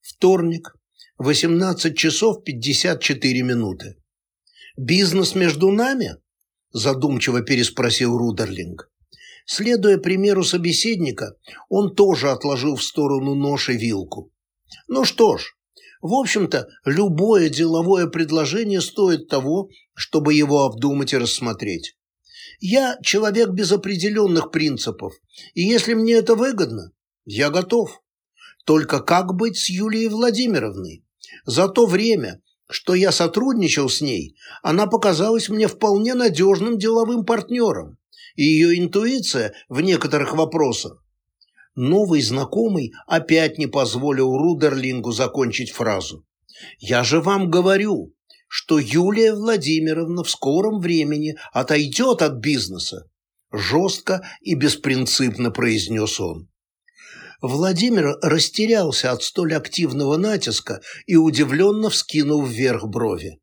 Вторник, 18 часов 54 минуты. «Бизнес между нами?» – задумчиво переспросил Рудерлинг. Следуя примеру собеседника, он тоже отложил в сторону нож и вилку. «Ну что ж, в общем-то, любое деловое предложение стоит того, чтобы его обдумать и рассмотреть. Я человек без определенных принципов, и если мне это выгодно, я готов. Только как быть с Юлией Владимировной? За то время, что я сотрудничал с ней, она показалась мне вполне надежным деловым партнером, и ее интуиция в некоторых вопросах. Новый знакомый опять не позволил Рудерлингу закончить фразу. «Я же вам говорю, что Юлия Владимировна в скором времени отойдет от бизнеса», жестко и беспринципно произнес он. Владимир растерялся от столь активного натиска и удивленно вскинул вверх брови.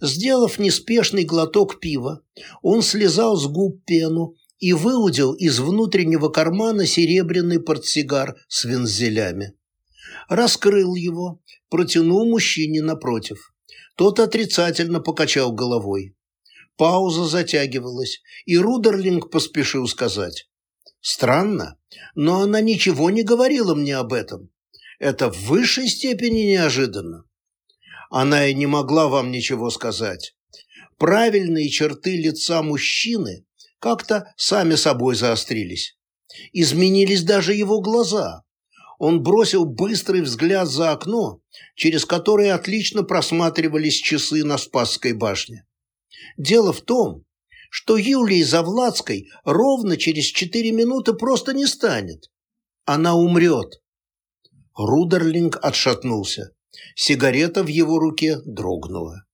Сделав неспешный глоток пива, он слезал с губ пену и выудил из внутреннего кармана серебряный портсигар с вензелями. Раскрыл его, протянул мужчине напротив. Тот отрицательно покачал головой. Пауза затягивалась, и Рудерлинг поспешил сказать. Странно, но она ничего не говорила мне об этом. Это в высшей степени неожиданно. Она и не могла вам ничего сказать. Правильные черты лица мужчины как-то сами собой заострились. Изменились даже его глаза. Он бросил быстрый взгляд за окно, через которое отлично просматривались часы на Спасской башне. Дело в том, что Юлии Завладской ровно через четыре минуты просто не станет. Она умрет. Рудерлинг отшатнулся. Сигарета в его руке дрогнула.